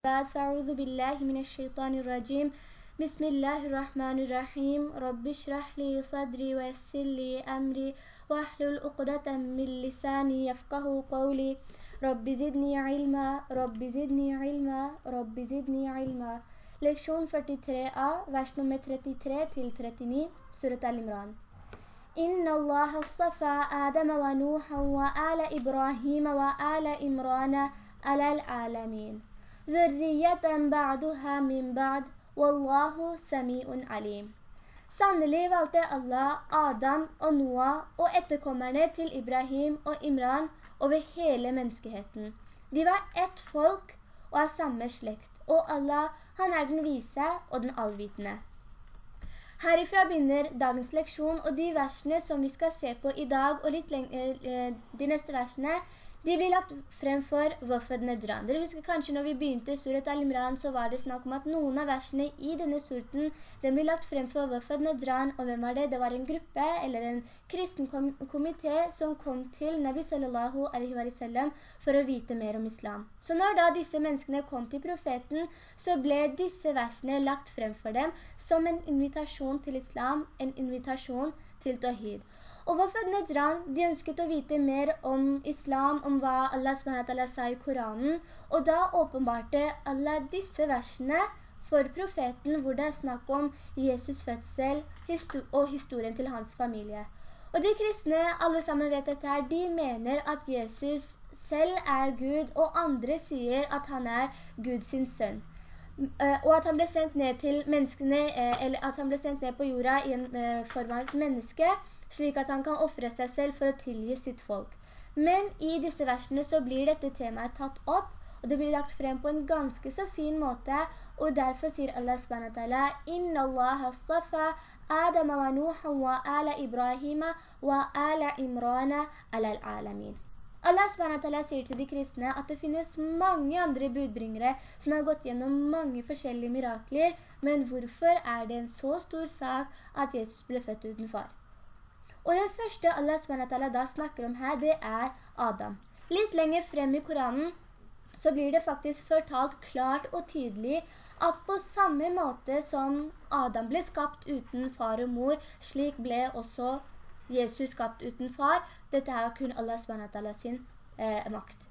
بعد فأعوذ بالله من الشيطان الرجيم. بسم الله الرحمن الرحيم. رب اشرح لي صدري ويسر لي أمري واحلل عقدة من لساني يفقه قولي. رب زدني علما. رب زدني علما. رب زدني علما. Leksjon 43a, vers nummer 33 til 39, Surat al-Imran. Inna Allah astafa Adam wa Nuha wa ala Ibrahim wa ala zurriyatan ba'duha min ba'd, wallahu sami'un alim. Sannelig valgte Allah Adam og Noah og etterkommerne til Ibrahim og Imran over hele menneskeheten. De var ett folk og av samme slekt, og Allah, han er den vise og den allvitende. Herifra begynner dagens leksjon, og de versene som vi skal se på i dag, og litt lenger, eh, eh, de neste versene, de blir lagt frem for Wafad Nedran. Dere husker kanskje når vi begynte Surat Al-Imran, så var det snakk om at noen av versene i denne surten, den blir lagt frem for Wafad Nedran. Og hvem var det? Det var en gruppe, eller en kristen komité, som kom til Nabi sallallahu alaihi wa sallam for å vite mer om islam. Så når da disse menneskene kom til profeten, så ble disse versene lagt frem for dem som en invitasjon til islam, en invitasjon til tawhid. Og Wafad Najran, de ønsket å vite mer om islam, om hva Allah SWT sa i Koranen, og da åpenbarte Allah disse versene for profeten, hvor det er snakk om Jesus fødsel og historien til hans familie. Og de kristne, alle sammen vet dette her, de mener at Jesus selv er Gud, og andre sier at han er Guds sønn. Eh, og at han ble sendt ned til menneskene, eh, eller at han ble sendt ned på jorda i en eh, form av et menneske, slik at han kan offre seg selv for å tilgi sitt folk. Men i disse versene så blir dette temaet tatt opp, og det blir lagt frem på en ganske så fin måte, og derfor sier Allah SWT «Inna Allah astafa Adam wa Nuhan wa ala Ibrahima wa ala Imrana ala al-alamin». Allah SWT sier til de kristne at det finnes mange andre budbringere som har gått gjennom mange forskjellige mirakler, men hvorfor er det en så stor sak at Jesus ble født uten far? Og den første Allah SWT da snakker om her, det er Adam. Litt lenger frem i Koranen så blir det faktisk fortalt klart og tydelig at på samme måte som Adam ble skapt uten far og mor, slik ble også Jesus skapt uten far. Dette er kun Allah SWT sin eh, makt.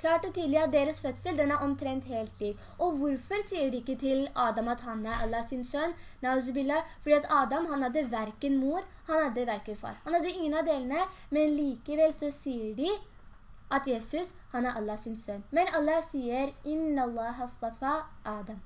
Klart og tydelig at deres fødsel, den er omtrent helt lik. Og hvorfor sier de ikke til Adam at han er Allah sin sønn? Nauzubillah, fordi at Adam, han hadde hverken mor, han hadde hverken far. Han hadde ingen av delene, men likevel så sier de at Jesus, han er Allah sin sønn. Men Allah sier, «Inna Allah hastafa Adam».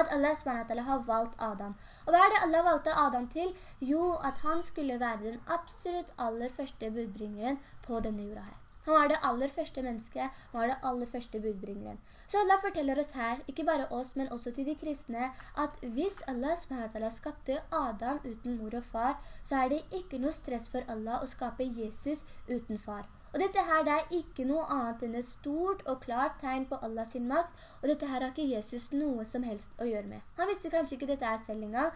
At Allah SWT har valgt Adam. Og hva er det Allah valgte Adam til? Jo, at han skulle være den absolutt aller første budbringeren på denne jorda her. Han var det aller første mennesket, han var det aller første budbringeren. Så Allah forteller oss her, ikke bare oss, men også til de kristne, at hvis Allah SWT skapte Adam uten mor og far, så er det ikke noe stress for Allah å skape Jesus uten far. Og dette her det er ikke noe annet enn et stort og klart tegn på Allah sin makt, og dette her har ikke Jesus noe som helst å gjøre med. Han visste kanskje ikke dette er selv engang,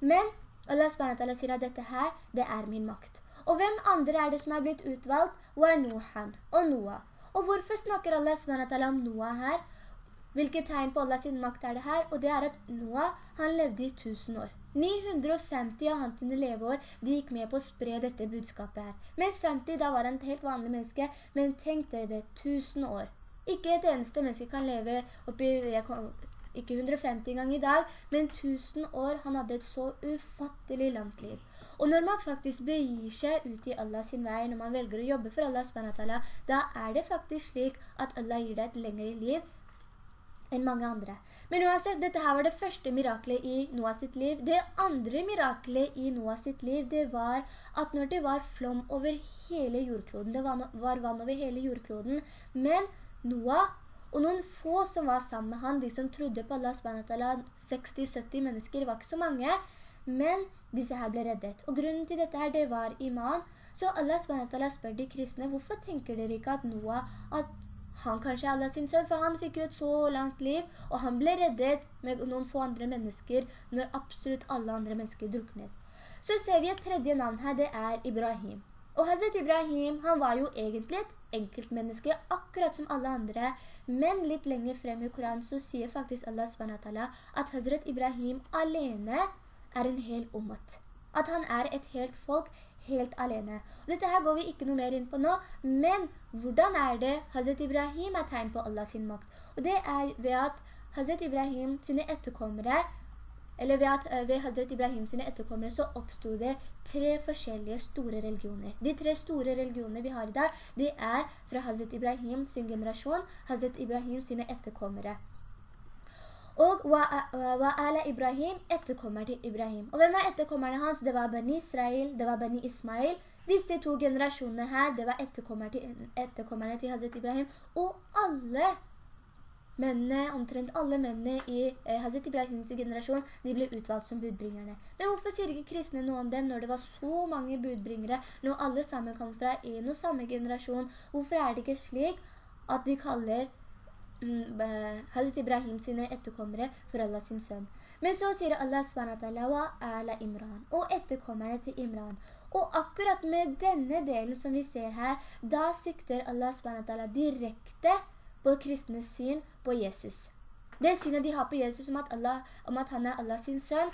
men Allah SWT sier at dette her, det er min makt. Og hvem andre er det som er blitt utvalgt? Wa Nohan og Noah. Og hvorfor snakker Allah SWT om Noah her? Hvilket tegn på Allahs makt er det her? Og det er at Noah, han levde i tusen år. 950 av hans leveår, de gikk med på å spre dette budskapet her. Mens 50, da var han et helt vanlig menneske, men tenk dere det, tusen år. Ikke et eneste menneske kan leve oppi, ikke 150 gang i dag, men tusen år, han hadde et så ufattelig langt liv. Og når man faktisk begir seg ut i Allah sin vei, når man velger å jobbe for Allah da er det faktisk slik at Allah gir deg et lengre liv enn mange andre. Men uansett, dette her var det første miraklet i Noah sitt liv. Det andre miraklet i Noah sitt liv, det var at når det var flom over hele jordkloden, det var vann over hele jordkloden, men Noah og noen få som var sammen med han, de som trodde på Allah 60-70 mennesker, var ikke så mange, men disse her ble reddet. Og grunnen til dette her, det var iman. Så Allah SWT spør de kristne, hvorfor tenker dere ikke at Noah, at han kanskje er Allah sin sønn, for han fikk jo et så langt liv, og han ble reddet med noen få andre mennesker, når absolutt alle andre mennesker druknet. Så ser vi et tredje navn her, det er Ibrahim. Og Hazret Ibrahim, han var jo egentlig et enkeltmenneske, akkurat som alle andre, Men litt lenger frem i Koranen så sier faktisk Allah SWT at Hazret Ibrahim alene er en hel ummet. At han er et helt folk, helt alene. Og dette her går vi ikke noe mer inn på nå, men hvordan er det Hazret Ibrahim er tegn på Allahs makt? Og det er ved at Hazret Ibrahim sine etterkommere eller ved, at, eh, ved Hazret Ibrahim sine etterkommere så oppstod det tre forskjellige store religioner. De tre store religionene vi har i dag, de er fra Hazret Ibrahim sin generasjon, Hazret Ibrahim sine etterkommere. Og Wa'ala Ibrahim etterkommer til Ibrahim. Og hvem var etterkommerne hans? Det var Bani Israel, det var Bani Ismail. Disse to generasjonene her, det var etterkommerne til, etterkommerne til Hazret Ibrahim. Og alle mennene, omtrent alle mennene i eh, Hazret Ibrahims generasjon, de ble utvalgt som budbringerne. Men hvorfor sier ikke kristne noe om dem når det var så mange budbringere, når alle sammen kom fra en og samme generasjon? Hvorfor er det ikke slik at de kaller Hazret Ibrahim sine etterkommere for Allah sin sønn? Men så sier Allah SWT wa ala Imran, og etterkommerne til Imran. Og akkurat med denne delen som vi ser her, da sikter Allah SWT direkte på kristnes syn på Jesus. Det synet de har på Jesus om at, Allah, om at han er Allah sin sønn,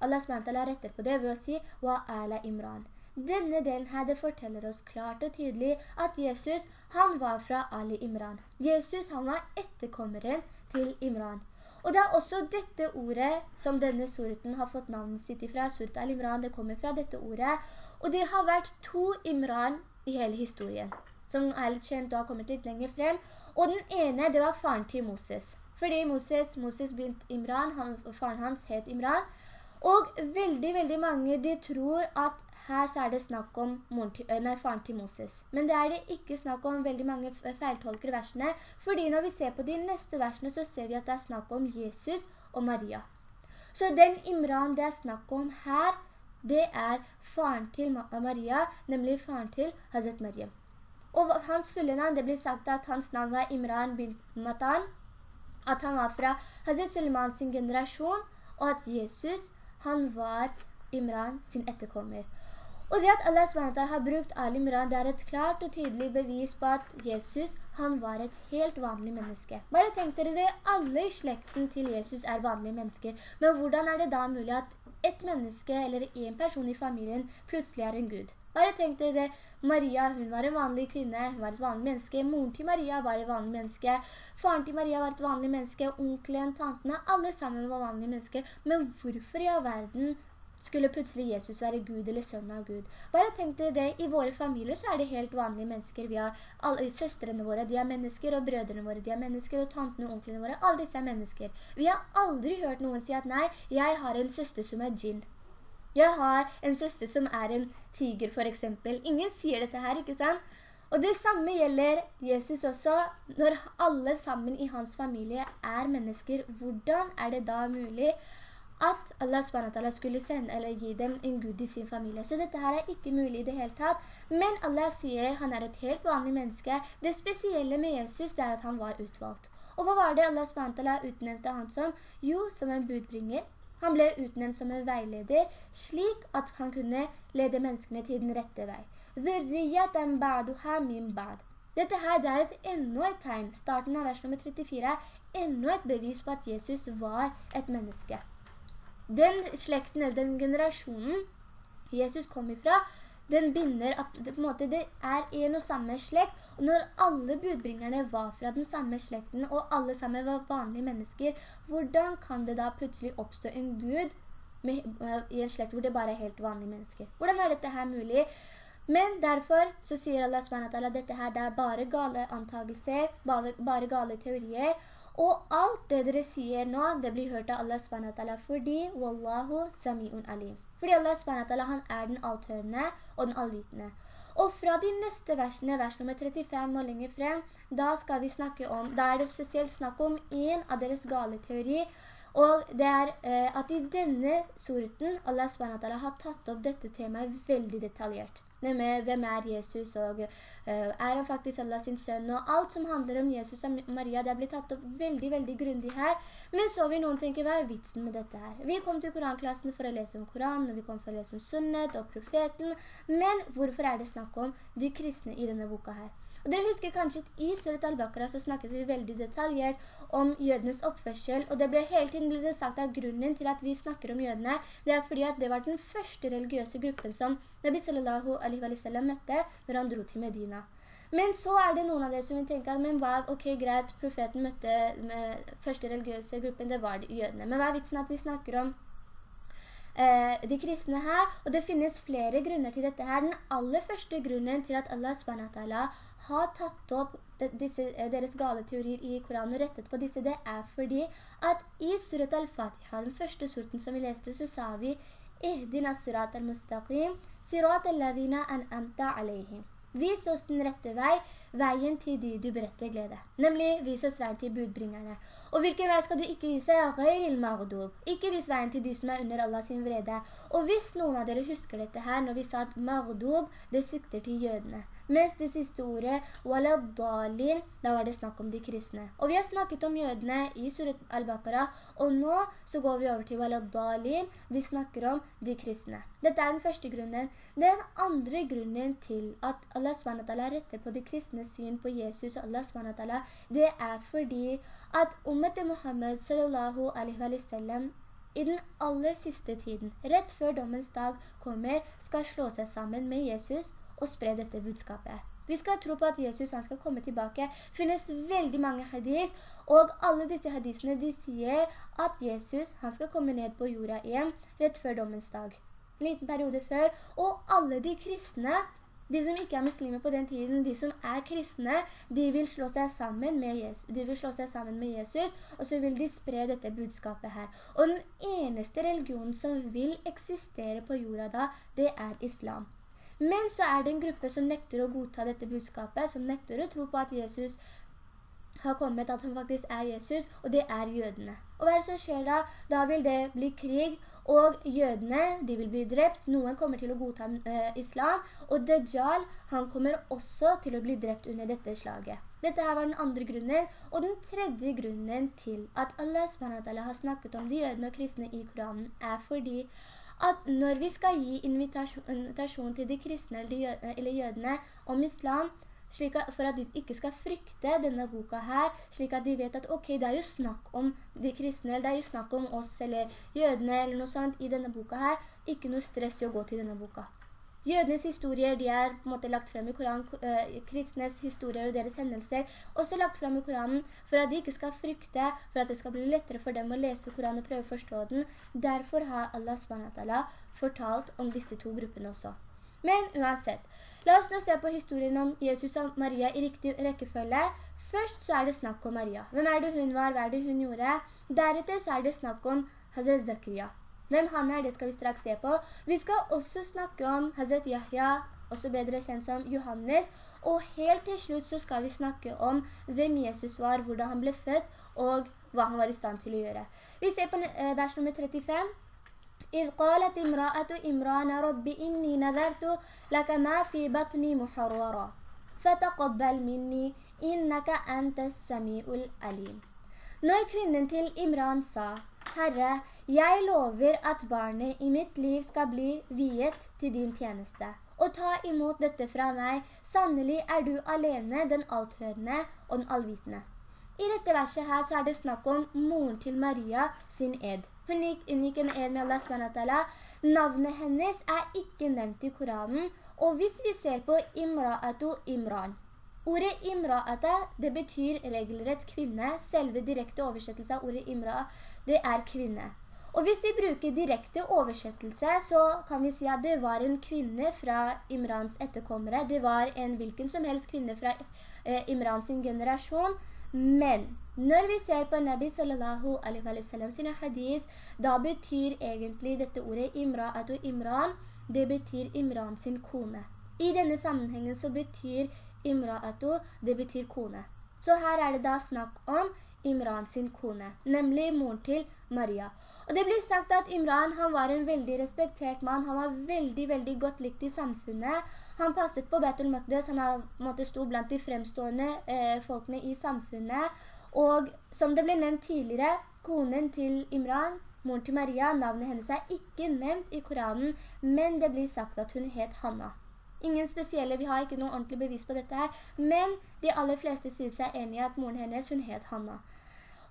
Allah SWT retter på det ved å si «Wa ala Imran». Denne delen her, det forteller oss klart og tydelig at Jesus, han var fra Ali Imran. Jesus, han var etterkommeren til Imran. Og det er også dette ordet som denne surten har fått navnet sitt ifra, surt Al-Imran, det kommer fra dette ordet. Og det har vært to Imran i hele historien som er litt kjent og har kommet litt lenger frem. Og den ene, det var faren til Moses. Fordi Moses, Moses begynte Imran, han, faren hans het Imran. Og veldig, veldig mange, de tror at her så er det snakk om til, eh, nei, faren til Moses. Men det er det ikke snakk om veldig mange feiltolker versene, fordi når vi ser på de neste versene, så ser vi at det er snakk om Jesus og Maria. Så den Imran det er snakk om her, det er faren til Maria, nemlig faren til Hazret Maria. Og hans fulle navn, det blir sagt at hans navn var Imran bin Matan, at han var fra Hazret Suleiman sin generasjon, og at Jesus, han var Imran sin etterkommer. Og det at Allah SWT har brukt Ali Imran, det er et klart og tydelig bevis på at Jesus, han var et helt vanlig menneske. Bare tenk dere det, alle i slekten til Jesus er vanlige mennesker. Men hvordan er det da mulig at et menneske eller en person i familien plutselig er en Gud? Bare tenk dere det, Maria, hun var en vanlig kvinne, hun var et vanlig menneske. Moren til Maria var et vanlig menneske. Faren til Maria var et vanlig menneske. Onkelen, tantene, alle sammen var vanlige mennesker. Men hvorfor i all verden skulle plutselig Jesus være Gud eller sønn av Gud. Bare tenk dere det, i våre familier så er det helt vanlige mennesker. Vi har alle søstrene våre, de er mennesker, og brødrene våre, de er mennesker, og tantene og onklene våre, alle disse er mennesker. Vi har aldri hørt noen si at nei, jeg har en søster som er djinn. Jeg har en søster som er en tiger for eksempel. Ingen sier dette her, ikke sant? Og det samme gjelder Jesus også. Når alle sammen i hans familie er mennesker, hvordan er det da mulig at Allah SWT skulle sende eller gi dem en Gud i sin familie? Så dette her er ikke mulig i det hele tatt. Men Allah sier han er et helt vanlig menneske. Det spesielle med Jesus er at han var utvalgt. Og hva var det Allah SWT utnevnte han som? Jo, som en budbringer han ble utnevnt som en veileder, slik at han kunne lede menneskene til den rette vei. Dette her det er et enda et tegn, starten av vers nummer 34, enda et bevis på at Jesus var et menneske. Den slekten, den generasjonen Jesus kom ifra, den binder at det, på en måte, det er en og samme slekt, og når alle budbringerne var fra den samme slekten, og alle sammen var vanlige mennesker, hvordan kan det da plutselig oppstå en Gud med, uh, i en slekt hvor det bare er helt vanlige mennesker? Hvordan er dette her mulig? Men derfor så sier Allah SWT at dette her det er bare gale antagelser, bare, bare gale teorier, og alt det dere sier nå, det blir hørt av Allah SWT fordi Wallahu sami'un alim. Fordi Allah SWT han er den althørende og den allvitende. Og fra de neste versene, vers nummer 35 og lenger frem, da skal vi snakke om, da er det spesielt snakk om en av deres gale teori, og det er eh, at i denne surten, Allah SWT har tatt opp dette temaet veldig detaljert. Med hvem er Jesus, og er han faktisk Allah sin sønn, og alt som handler om Jesus og Maria, det blitt tatt opp veldig, veldig grundig her. Men så vil noen tenke, hva er vitsen med dette her? Vi kom til koranklassen for å lese om Koran, og vi kom for å lese om sunnet og profeten, men hvorfor er det snakk om de kristne i denne boka her? Og dere husker kanskje at i Surat al-Baqarah så snakket vi veldig detaljert om jødenes oppførsel, og det ble hele tiden ble sagt at grunnen til at vi snakker om jødene, det er fordi at det var den første religiøse gruppen som Nabi sallallahu alaihi møtte når han dro til Medina. Men så er det noen av dere som vil tenke at, men hva, ok, greit, profeten møtte med første religiøse gruppen, det var jødene. Men hva er vitsen at vi snakker om Eh, de kristne her, og det finnes flere grunner til dette her. Den aller første grunnen til at Allah SWT har tatt opp disse, eh, deres gale teorier i Koranen og rettet på disse, det er fordi at i surat al-Fatiha, den første surten som vi leste, så sa vi «Ihdina surat al-mustaqim, sirat al-ladina an'amta alayhim». Vis oss den rette vei, veien til de du beretter glede. Nemlig, vis oss veien til budbringerne. Og hvilken vei skal du ikke vise? Ikke vis veien til de som er under Allah sin vrede. Og hvis noen av dere husker dette her, når vi sa at magdub, det sikter til jødene. Mens det siste ordet, waladalin, da var det snakk om de kristne. Og vi har snakket om jødene i Surat al-Baqarah, og nå så går vi over til waladalin, vi snakker om de kristne. Dette er den første grunnen. Den andre grunnen til at Allah SWT retter på de kristne syn på Jesus og Allah SWT, det er fordi at ummet wa sallam i den aller siste tiden, rett før dommens dag kommer, skal slå seg sammen med Jesus og spre dette budskapet. Vi skal tro på at Jesus han skal komme tilbake. Det finnes veldig mange hadis, og alle disse hadisene de sier at Jesus han skal komme ned på jorda igjen rett før dommens dag. En liten periode før, og alle de kristne, de som ikke er muslimer på den tiden, de som er kristne, de vil slå seg sammen med Jesus, de vil slå seg sammen med Jesus og så vil de spre dette budskapet her. Og den eneste religionen som vil eksistere på jorda da, det er islam. Men så er det en gruppe som nekter å godta dette budskapet, som nekter å tro på at Jesus har kommet, at han faktisk er Jesus, og det er jødene. Og hva er det som skjer da? Da vil det bli krig, og jødene, de vil bli drept. Noen kommer til å godta uh, islam, og Dajjal, han kommer også til å bli drept under dette slaget. Dette her var den andre grunnen, og den tredje grunnen til at Allah har snakket om de jødene og kristne i Koranen, er fordi at når vi skal gi invitasjon, til de kristne eller jødene om islam, at, for at de ikke skal frykte denne boka her, slik at de vet at ok, det er jo snakk om de kristne, eller det er jo snakk om oss eller jødene eller noe sånt i denne boka her, ikke noe stress i å gå til denne boka. Jødenes historier, de er på en måte lagt frem i Koranen, eh, kristnes historier og deres hendelser, også lagt frem i Koranen, for at de ikke skal frykte, for at det skal bli lettere for dem å lese Koranen og prøve å forstå den. Derfor har Allah SWT fortalt om disse to gruppene også. Men uansett, la oss nå se på historien om Jesus og Maria i riktig rekkefølge. Først så er det snakk om Maria. Hvem er det hun var? Hva er det hun gjorde? Deretter så er det snakk om Hazret Zakaria. Hvem han er, det skal vi straks se på. Vi skal også snakke om Hazret Yahya, også bedre kjent som Johannes, og helt til slutt så skal vi snakke om hvem Jesus var, hvordan han ble født, og hva han var i stand til å gjøre. Vi ser på eh, vers nummer 35. إذ قالت امرأة إمران رب إني نذرت لك ما في بطني محررا فتقبل مني إنك أنت السميع الأليم Når kvinnen til Imran sa, Herre, jeg lover at barnet i mitt liv skal bli viet til din tjeneste. Og ta imot dette fra meg. Sannelig er du alene, den althørende og den allvitende. I dette verset her så er det snakk om moren til Maria sin ed. Hun gikk, hun gikk en ed med Allah SWT. Navnet hennes er ikke nevnt i Koranen, og hvis vi ser på Imra'atu Imran, Ordet imra'ata, det betyr regelrett kvinne. Selve direkte oversettelse av ordet imra'a, det er kvinne. Og hvis vi bruker direkte oversettelse, så kan vi si at det var en kvinne fra Imrans etterkommere. Det var en hvilken som helst kvinne fra eh, Imrans generasjon. Men når vi ser på Nabi sallallahu alaihi wa sallam sine hadis, da betyr egentlig dette ordet Imra'at og Imran, det betyr Imran sin kone. I denne sammenhengen så betyr Imra'atu, det betyr kone. Så her er det da snakk om Imran sin kone, nemlig moren til Maria. Og det blir sagt at Imran han var en veldig respektert mann, han var veldig, veldig godt likt i samfunnet. Han passet på Betul Møttes, han måtte stå blant de fremstående eh, folkene i samfunnet. Og som det ble nevnt tidligere, konen til Imran, moren til Maria, navnet hennes er ikke nevnt i Koranen, men det blir sagt at hun het Hanna. Ingen spesielle, vi har ikke noe ordentlig bevis på dette her, men de aller fleste sier seg enige at moren hennes, hun het Hanna.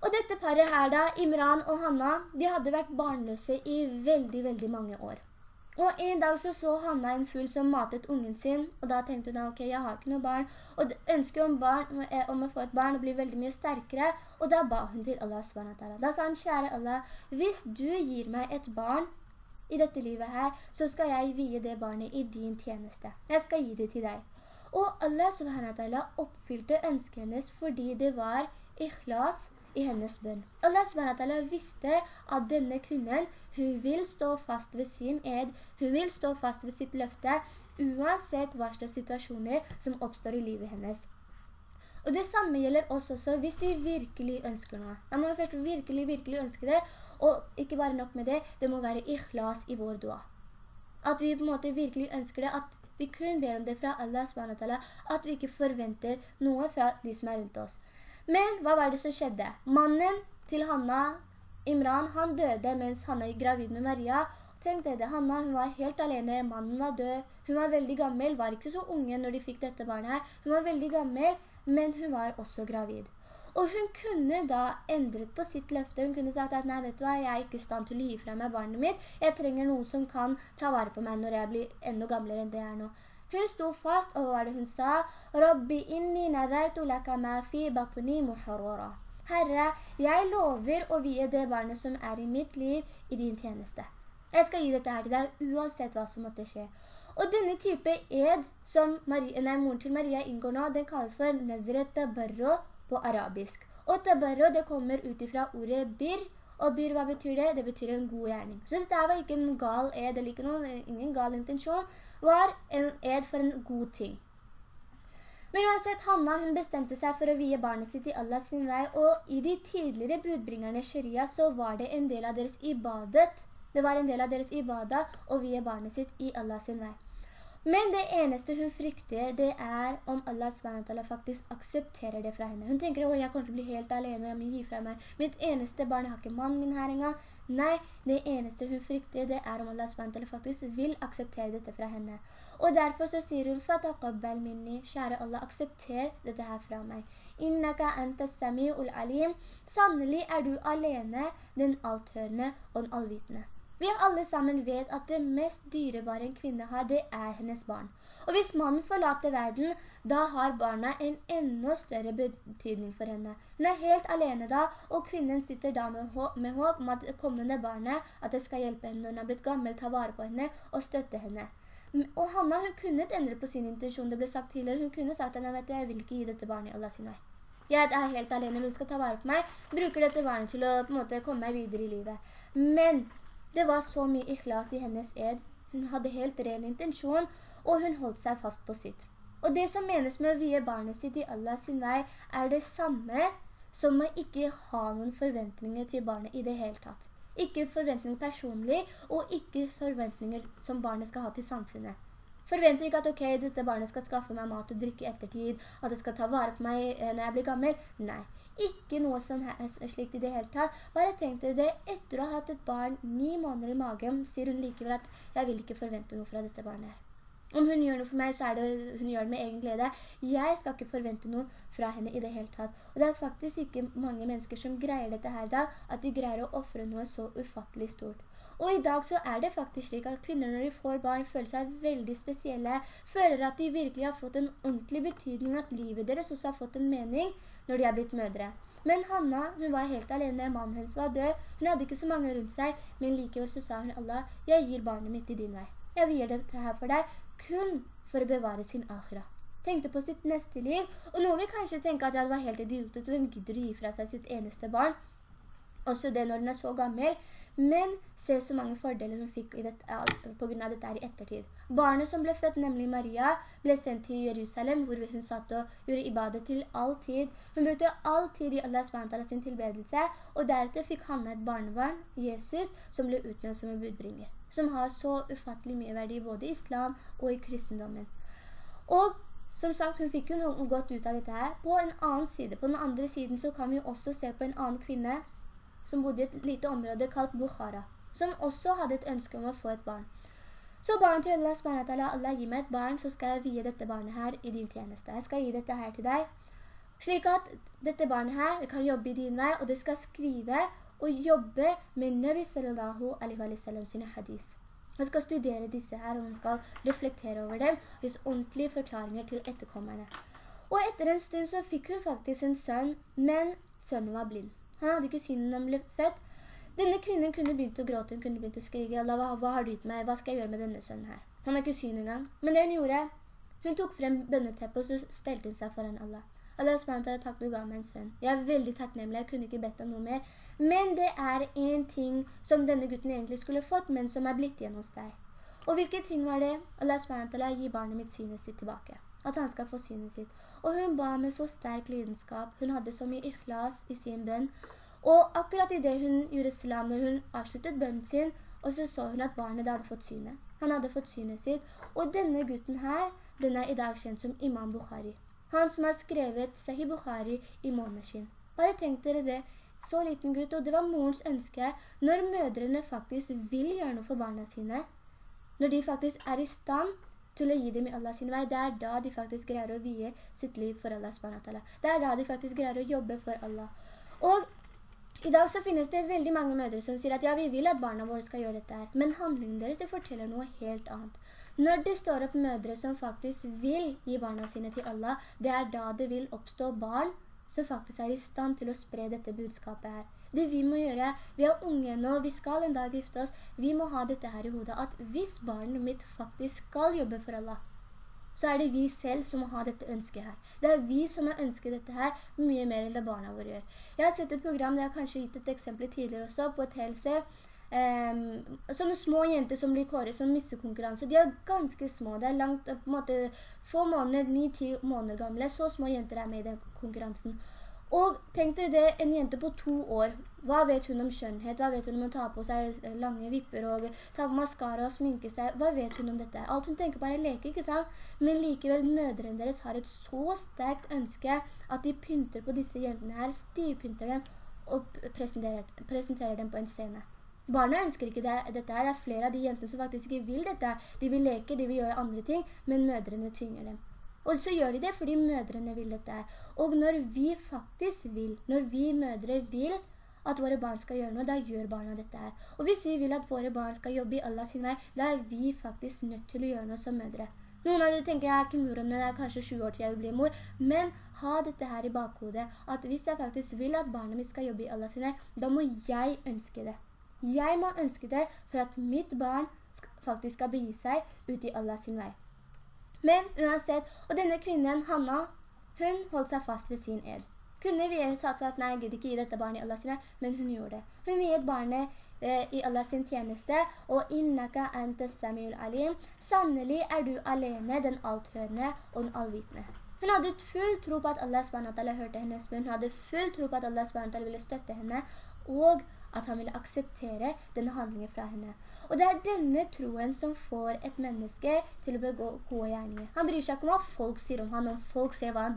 Og dette paret her da, Imran og Hanna, de hadde vært barnløse i veldig, veldig mange år. Og en dag så så Hanna en fugl som matet ungen sin, og da tenkte hun, da, ok, jeg har ikke noe barn, og ønsket om, barn, eh, om å få et barn og bli veldig mye sterkere, og da ba hun til Allah SWT. Da sa han, kjære Allah, hvis du gir meg et barn i dette livet her, så skal jeg vie det barnet i din tjeneste. Jeg skal gi det til deg. Og Allah subhanahu oppfylte ønsket hennes fordi det var ikhlas i hennes bønn. Allah subhanahu visste at denne kvinnen, hun vil stå fast ved sin ed, hun vil stå fast ved sitt løfte, uansett hva slags situasjoner som oppstår i livet hennes. Og det samme gjelder oss også hvis vi virkelig ønsker noe. Da må vi først virkelig, virkelig ønske det, og ikke bare nok med det, det må være ikhlas i vår dua. At vi på en måte virkelig ønsker det, at vi kun ber om det fra Allah SWT, at vi ikke forventer noe fra de som er rundt oss. Men hva var det som skjedde? Mannen til Hanna, Imran, han døde mens Hanna gikk gravid med Maria, Tenk dere, Hanna, hun var helt alene, mannen var død, hun var veldig gammel, var ikke så unge når de fikk dette barnet her, hun var veldig gammel, men hun var også gravid. Og hun kunne da endret på sitt løfte. Hun kunne sagt at nei, vet du hva, jeg er ikke i stand til å gi fra meg barnet mitt. Jeg trenger noen som kan ta vare på meg når jeg blir enda gamlere enn det jeg er nå. Hun sto fast, og hva var det hun sa? «Rabbi inni nadartu laka ma fi batni muharrara». Herre, jeg lover å vie det barnet som er i mitt liv i din tjeneste. Jeg skal gi dette her til deg, uansett hva som måtte skje. Og denne type ed som Maria, nei, moren til Maria inngår nå, den kalles for Nazret Tabarro på arabisk. Og Tabarro, det kommer ut fra ordet bir, og bir, hva betyr det? Det betyr en god gjerning. Så dette var ikke en gal ed, eller ikke noen, ingen gal intensjon, var en ed for en god ting. Men uansett, Hanna hun bestemte seg for å vie barnet sitt i Allah sin vei, og i de tidligere budbringerne sharia så var det en del av deres ibadet, det var en del av deres ibada og vie barnet sitt i Allah sin vei. Men det eneste hun frykter, det er om Allah SWT faktisk aksepterer det fra henne. Hun tenker, å, jeg kommer til å bli helt alene, og jeg må gi fra meg. Mitt eneste barn har ikke mannen min her engang. Nei, det eneste hun frykter, det er om Allah SWT faktisk vil akseptere dette fra henne. Og derfor så sier hun, «Fataqabbal minni, kjære Allah, aksepter dette her fra meg. Innaka anta sami'ul alim, sannelig er du alene, den althørende og den allvitende. Vi alle sammen vet at det mest dyrebare en kvinne har, det er hennes barn. Og hvis mannen forlater verden, da har barna en enda større betydning for henne. Hun er helt alene da, og kvinnen sitter da med håp, med håp om at det kommende barnet, at det skal hjelpe henne når hun har blitt gammel, ta vare på henne og støtte henne. Og Hanna, hun kunne endre på sin intensjon, det ble sagt tidligere. Hun kunne sagt at vet du, jeg vil ikke gi dette barnet i Allah vei. Jeg er helt alene, men skal ta vare på meg. Bruker dette barnet til å på en måte komme meg videre i livet. Men det var så mye ikhlas i hennes ed. Hun hadde helt ren intensjon, og hun holdt seg fast på sitt. Og det som menes med å vie barnet sitt i Allah sin vei, er det samme som å ikke ha noen forventninger til barnet i det hele tatt. Ikke forventninger personlig, og ikke forventninger som barnet skal ha til samfunnet. Forventer ikke at ok, dette barnet skal skaffe meg mat og drikke ettertid, at det skal ta vare på meg eh, når jeg blir gammel. Nei, ikke noe som er slikt i det hele tatt. Bare tenk dere det, etter å ha hatt et barn ni måneder i magen, sier hun likevel at jeg vil ikke forvente noe fra dette barnet her. Om hun gjør noe for meg, så er det hun gjør det med egen glede. Jeg skal ikke forvente noe fra henne i det hele tatt. Og det er faktisk ikke mange mennesker som greier dette her da, at de greier å offre noe så ufattelig stort. Og i dag så er det faktisk slik at kvinner når de får barn føler seg veldig spesielle, føler at de virkelig har fått en ordentlig betydning, at livet deres også har fått en mening når de har blitt mødre. Men Hanna, hun var helt alene, mannen hennes var død, hun hadde ikke så mange rundt seg, men likevel så sa hun Allah, jeg gir barnet mitt i din vei. Jeg vil gjøre dette her for deg, kun for å bevare sin akhira. Tenkte på sitt neste liv, og nå vil kanskje tenke at det var helt idiotet, hvem gidder å gi fra seg sitt eneste barn? også det når den er så gammel, men se så mange fordeler hun fikk dette, på grunn av dette i ettertid. Barnet som ble født, nemlig Maria, ble sendt til Jerusalem, hvor hun satt og gjorde ibadet til all tid. Hun brukte all tid i Allah SWT sin tilbedelse, og deretter fikk han et barnebarn, Jesus, som ble utnevnt som en budbringer, som har så ufattelig mye verdi både i islam og i kristendommen. Og som sagt, hun fikk jo noe godt ut av dette her. På en annen side, på den andre siden, så kan vi også se på en annen kvinne som bodde i et lite område kalt Bukhara som også hadde et ønske om å få et barn. Så barn til Allah SWT, Allah gi meg et barn, så skal jeg vie dette barnet her i din tjeneste. Jeg skal gi dette her til deg, slik at dette barnet her kan jobbe i din vei, og det skal skrive og jobbe med Nabi sallallahu alaihi wa sallam sine hadis. Han skal studere disse her, og han skal reflektere over dem, hvis ordentlige forklaringer til etterkommerne. Og etter en stund så fikk hun faktisk en sønn, men sønnen var blind. Han hadde ikke synen når han ble født, denne kvinnen kunne begynt å gråte, hun kunne begynt å skrige, Allah, hva har du gitt meg? Hva skal jeg gjøre med denne sønnen her? Han har ikke syn engang. Men det hun gjorde, hun tok frem bønneteppet, og så stelte hun seg foran Allah. Allah SWT, takk du ga meg en sønn. Jeg er veldig takknemlig, jeg kunne ikke bedt om noe mer. Men det er en ting som denne gutten egentlig skulle fått, men som er blitt igjen hos deg. Og hvilke ting var det? Allah SWT gi barnet mitt synet sitt tilbake. At han skal få synet sitt. Og hun ba med så sterk lidenskap. Hun hadde så mye ikhlas i sin bønn. Og akkurat i det hun gjorde salam, når hun avsluttet bønnen sin, og så så hun at barnet hadde fått synet. Han hadde fått synet sitt. Og denne gutten her, den er i dag kjent som Imam Bukhari. Han som har skrevet Sahih Bukhari i måneskin. Bare tenk dere det. Så liten gutt, og det var morens ønske når mødrene faktisk vil gjøre noe for barna sine. Når de faktisk er i stand til å gi dem i Allah sin vei, det er da de faktisk greier å vie sitt liv for Allah. Det er da de faktisk greier å jobbe for Allah. Og i dag så finnes det veldig mange mødre som sier at ja, vi vil at barna våre skal gjøre dette her, men handlingen deres det forteller noe helt annet. Når det står opp mødre som faktisk vil gi barna sine til Allah, det er da det vil oppstå barn som faktisk er i stand til å spre dette budskapet her. Det vi må gjøre, vi er unge nå, vi skal en dag gifte oss, vi må ha dette her i hodet, at hvis barnet mitt faktisk skal jobbe for Allah, så er det vi selv som må ha dette ønsket her. Det er vi som har ønsket dette her mye mer enn det barna våre gjør. Jeg har sett et program, det har kanskje gitt et eksempel tidligere også, på et helse, Um, sånne små jenter som blir kåret som missekonkurranse, de er ganske små. Det er langt, på en måte, få måneder, 9-10 måneder gamle. Så små jenter er med i den konkurransen. Og tenk dere det, en jente på to år, hva vet hun om skjønnhet? Hva vet hun om å ta på seg lange vipper og ta på mascara og sminke seg? Hva vet hun om dette? Alt hun tenker på er leke, ikke sant? Men likevel, mødrene deres har et så sterkt ønske at de pynter på disse jentene her, stivpynter dem og presenterer, presenterer dem på en scene. Barna ønsker ikke det, dette her. Det er flere av de jentene som faktisk ikke vil dette. De vil leke, de vil gjøre andre ting, men mødrene tvinger dem. Og så gjør de det fordi mødrene vil dette. Og når vi faktisk vil, når vi mødre vil at våre barn skal gjøre noe, da gjør barna dette her. Og hvis vi vil at våre barn skal jobbe i Allah sin vei, da er vi faktisk nødt til å gjøre noe som mødre. Noen av dere tenker, jeg er ikke mor, det er kanskje sju år til jeg vil bli mor, men ha dette her i bakhodet, at hvis jeg faktisk vil at barna mitt skal jobbe i Allah sin vei, da må jeg ønske det. Jeg må ønske det for at mitt barn faktisk skal begi seg ut i Allah sin vei. Men uansett, og denne kvinnen, Hanna, hun holdt seg fast ved sin ed. Kunne vi sagt at nei, jeg gidder ikke gi dette barnet i Allah sine, men hun gjorde det. Hun viet barnet eh, i Allah sin tjeneste, og innaka ente Samuel alim, sannelig er du alene, den althørende og den allvitende. Hun hadde full tro på at Allah SWT hørte hennes bønn, hun hadde full tro på at Allah SWT ville støtte henne, og at han vil akseptere denne handlingen fra henne. Og det er denne troen som får et menneske til å begå gode gjerninger. Han bryr seg ikke om hva folk sier om han, om folk ser hva han driver